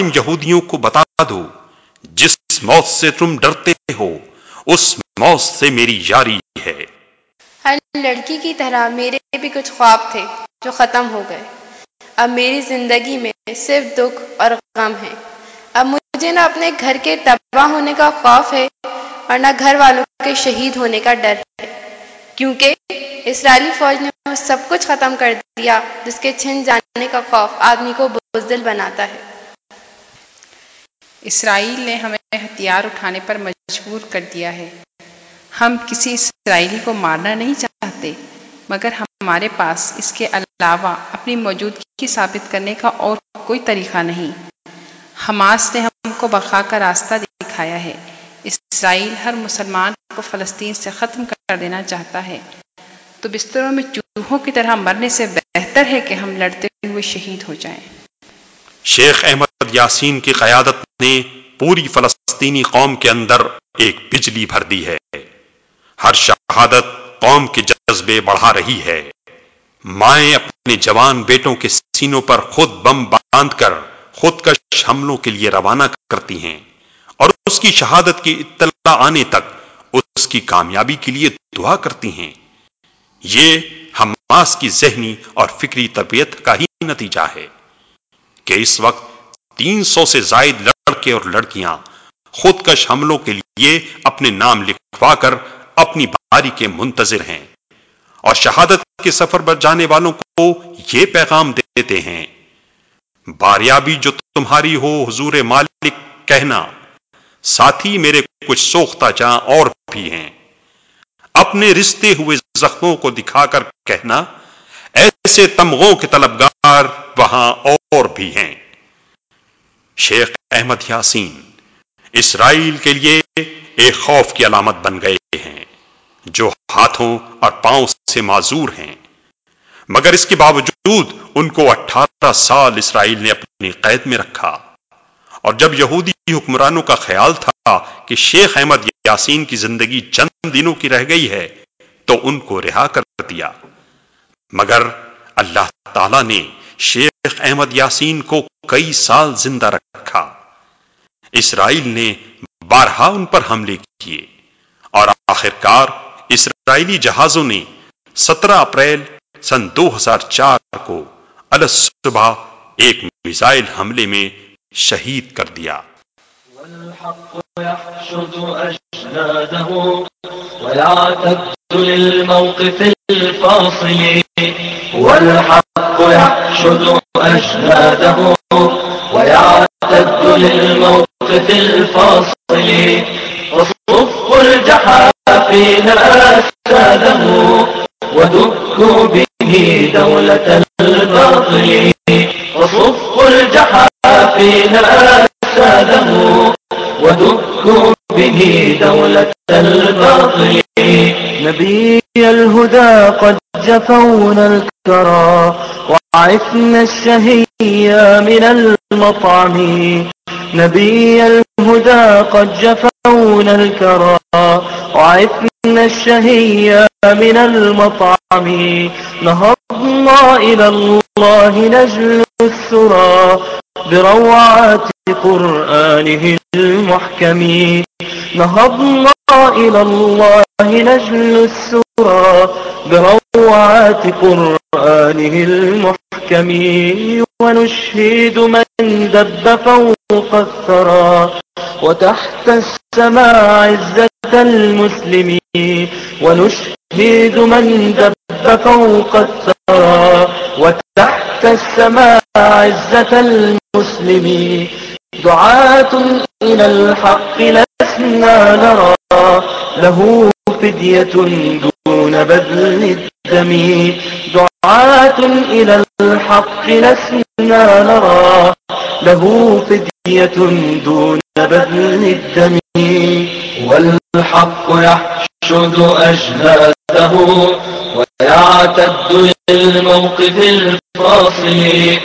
ظالم یہودیوں کو بتا دو، جس موت سے تم ڈرتے ہو، اس موت سے میری یاری ہے۔ ہر لڑکی کی طرح میرے بھی کچھ خواب تھے جو ختم ہو گئے۔ اب میری زندگی میں صرف دکھ اور غم ہے۔ اب مجھے نہ اپنے گھر کے تباہ ہونے کا خوف ہے اور نہ گھر والوں کے شہید ہونے کا ڈر ہے۔ کیونکہ اسرائیلی فوج نے سب کچھ ختم کر دیا، جس کے چھن جانے کا خوف آدمی کو بزدل بناتا ہے۔ اسرائیل نے ہمیں ہتھیار اٹھانے پر مجبور کر دیا ہے۔ ہم کسی اسرائیلی کو مارنا نہیں چاہتے، مگر ہمارے پاس اس کے علاوہ اپنی موجودگی ثابت کرنے کا اور کوئی طریقہ نہیں۔ حماس نے ہم کو بقا کا راستہ دکھایا ہے۔ اسرائیل ہر مسلمان کو فلسطین سے ختم کر دینا چاہتا ہے۔ تو بستروں میں چوہوں کی طرح مرنے سے بہتر ہے کہ ہم لڑتے ہوئے شہید ہو جائیں۔ شیخ احمد یاسین کی قیادت نے پوری فلسطینی قوم کے اندر ایک بجلی بھر دی ہے۔ ہر شہادت قوم کے جذبے بڑھا رہی ہے۔ مائیں اپنے جوان بیٹوں کے سینوں پر خود بم باندھ کر خود کش حملوں کے لیے روانہ کرتی ہیں اور اس کی شہادت کی اطلاع آنے تک اس کی کامیابی کے لیے دعا کرتی ہیں۔ یہ حماس کی ذہنی اور فکری تربیت کا ہی نتیجہ ہے کہ اس وقت تین سو سے زائد لڑکے اور لڑکیاں، خودکش حملوں کے لیے اپنے نام لکھوا کر اپنی باری کے منتظر ہیں۔ اور شہادت کے سفر پر جانے والوں کو یہ پیغام دیتے ہیں، باریابی جو تمہاری ہو حضور مالک کہنا، ساتھی میرے کچھ سوختہ جاں اور بھی ہیں۔ اپنے رشتے ہوئے زخموں کو دکھا کر کہنا، ایسے تمغوں کے طلبگار وہاں اور بھی ہیں۔ شیخ احمد یاسین، اسرائیل کے لیے ایک خوف کی علامت بن گئے ہیں، جو ہاتھوں اور پاؤں سے معذور ہیں۔ مگر اس کے باوجود ان کو اٹھارہ سال اسرائیل نے اپنی قید میں رکھا۔ اور جب یہودی حکمرانوں کا خیال تھا کہ شیخ احمد یاسین کی زندگی چند دنوں کی رہ گئی ہے، تو ان کو رہا کر دیا۔ مگر اللہ تعالی نے شیخ احمد یاسین کو کئی سال زندہ رکھا۔ اسرائیل نے بارہا ان پر حملے کیے اور آخرکار اسرائیلی جہازوں نے سترہ اپریل سن دو ہزار چار کو صبح ایک میزائل حملے میں شہید کر دیا۔ والحق يحشد أجناده ويعتد للموقف الفاصل والحق يحشد أجناده ويعتد للموقف الفاصل وصف الجحافين أساده ودكوا به دولة الباطل وصف الجحافين أساده ودكوا به دولة الباطل نبي الهدى قد جفونا الكرى وعفنا الشهية من المطعم نبي الهدى قد جفونا الكرى وعفنا الشهية من المطعم. نهضنا إلى الله نجل الثرى بروعات قرآنه المحكم. نهضنا إلى الله نجل السرى بروعات قرآنه المحكم. ونشهد من دب فوق الثرى وتحت السماء عزة المسلمين ونشهد من دب فوق الثرى وتحت السماء عزة المسلمين دعاة إلى الحق لسنا نرى له فدية دون بذل الدم دعاة إلى الحق لسنا نرى له فدية دون بذل الدم والحق يحشد أجهاده ويعتد للموقف الفاصل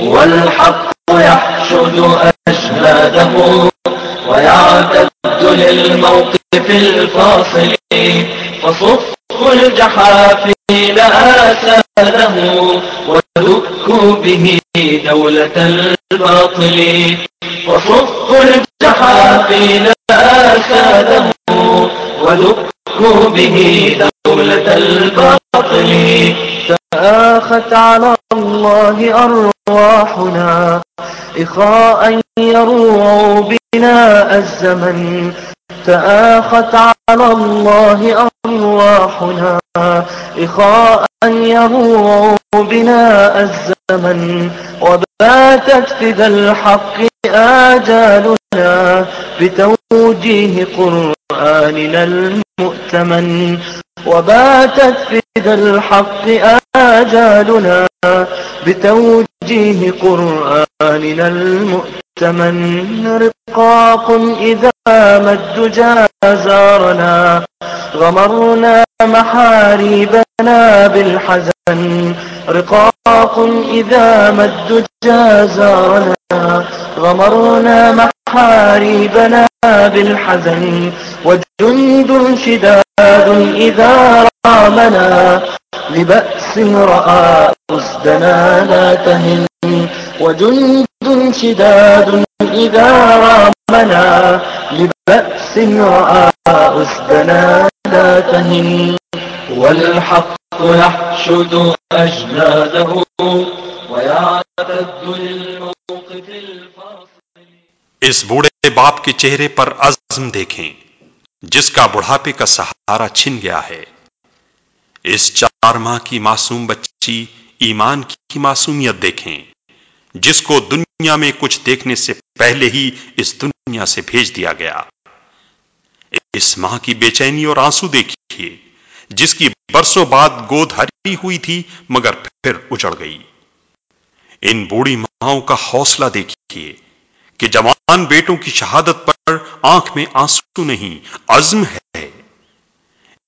والحق يحشد أجهاده ويعتد للموقف الفاصل فصف الجحافين آساده ودكوا به دولة الباطل وصفوا الجحافل آساده ودكوا به دولة الباطل. تآخت على الله أرواحنا إخاء يروع بنا الزمن. تآخت على الله أرواحنا إخاء يروع بنا الزمن وباتت فدى الحق آجالنا بتوجيه قرآننا المؤتمن وباتت فدى الحق آجالنا بتوجيه قرآننا المؤتمن رقاق إذا ما الدجى زارنا غمرنا محاريبنا بالحزن. رقاق إذا ما الدجى زارنا غمرنا محاريبنا بالحزن. وجند شداد إذا رامنا لبأس رأى أسدنا لا تهن. وجند شداد إذا رامنا لبأس رأى أسدنا لا تهن والحق يحشد أجناده ويعتد للموقف الفاصل اس بوڑھے باپ کے چہرے پر عزم دیکھیں، جس کا بڑھاپے کا سہارا چھن گیا ہے۔ اس چار ماہ کی معصوم بچی ایمان کی معصومیت دیکھیں، جس کو دنیا میں کچھ دیکھنے سے پہلے ہی اس دنیا دنیا سے بھیج دیا گیا۔ اس ماں کی بے چینی اور آنسو دیکھیے، جس کی برسوں بعد گود ہری ہوئی تھی، مگر پھر اجڑ گئی۔ ان بوڑھی ماؤں کا حوصلہ دیکھیے کہ جوان بیٹوں کی شہادت پر آنکھ میں آنسو نہیں، عزم ہے۔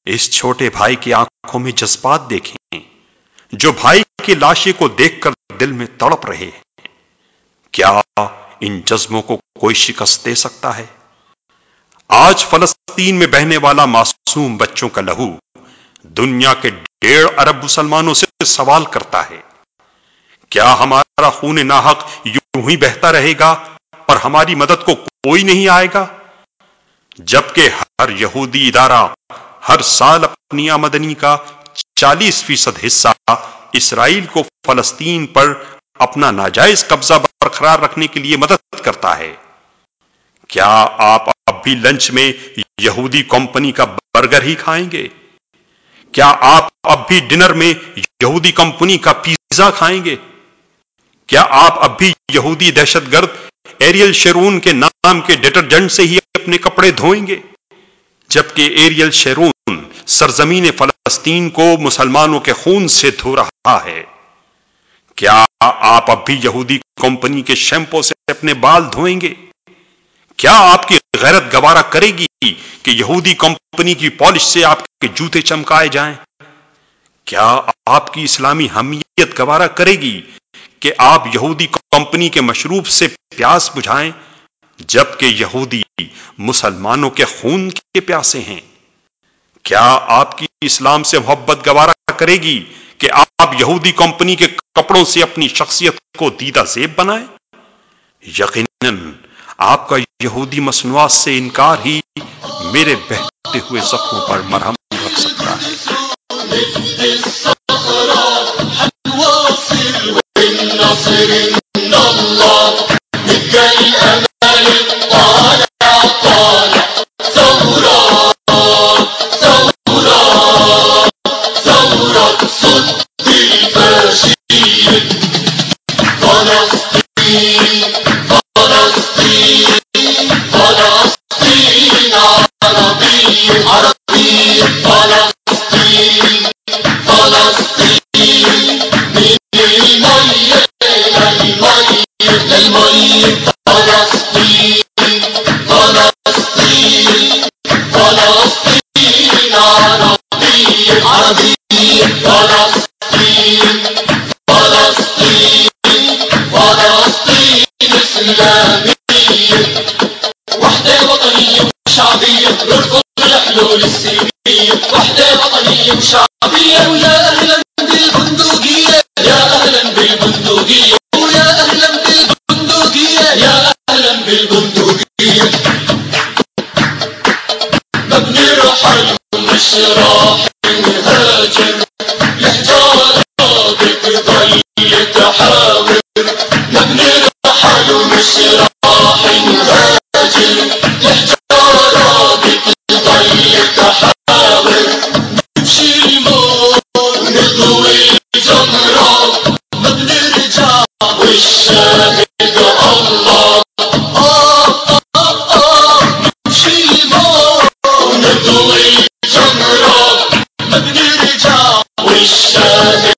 اس چھوٹے بھائی کی آنکھوں میں جذبات دیکھیں، جو بھائی کے لاشے کو دیکھ کر دل میں تڑپ رہے ہیں۔ کیا ان جذبوں کو کوئی شکست دے سکتا ہے۔ آج فلسطین میں بہنے والا معصوم بچوں کا لہو دنیا کے ڈیڑھ ارب مسلمانوں سے سوال کرتا ہے۔ کیا ہمارا خون ناحق یوں ہی بہتا رہے گا اور ہماری مدد کو کوئی نہیں آئے گا؟ جبکہ ہر یہودی ادارہ ہر سال اپنی آمدنی کا چالیس فیصد حصہ اسرائیل کو فلسطین پر اپنا ناجائز قبضہ برقرار رکھنے کے لیے مدد کرتا ہے۔ کیا آپ اب بھی لنچ میں یہودی کمپنی کا برگر ہی کھائیں گے؟ کیا آپ اب بھی ڈنر میں یہودی کمپنی کا پیزا کھائیں گے؟ کیا آپ اب بھی یہودی دہشت گرد ایریل شیرون کے نام کے ڈٹرجنٹ سے ہی اپنے کپڑے دھوئیں گے؟ جبکہ ایریل شیرون سرزمین فلسطین کو مسلمانوں کے خون سے دھو رہا ہے۔ کیا آپ اب بھی یہودی کمپنی کے شیمپو سے اپنے بال دھوئیں گے؟ کیا آپ کی غیرت گوارا کرے گی کہ یہودی کمپنی کی پالش سے آپ کے جوتے چمکائے جائیں؟ کیا آپ کی اسلامی حمیت گوارا کرے گی کہ آپ یہودی کمپنی کے مشروب سے پیاس بجھائیں جبکہ یہودی مسلمانوں کے خون کے پیاسے ہیں؟ کیا آپ کی اسلام سے محبت گوارا کرے گی کہ آپ یہودی کمپنی کے کپڑوں سے اپنی شخصیت کو دیدہ زیب بنائیں؟ یقیناً آپ کا یہودی مصنوعات سے انکار ہی میرے بہتے ہوئے زخموں پر مرہم رکھ سکتا ہے۔ ما بنرحل ومسرح نهاجر الحجارة بتضل تحاور ما بنرحل ومسرح نهاجر الحجارة بتضل تحاور نمشي الموت ونضوي جمرة ما بنرجع والشاهد wish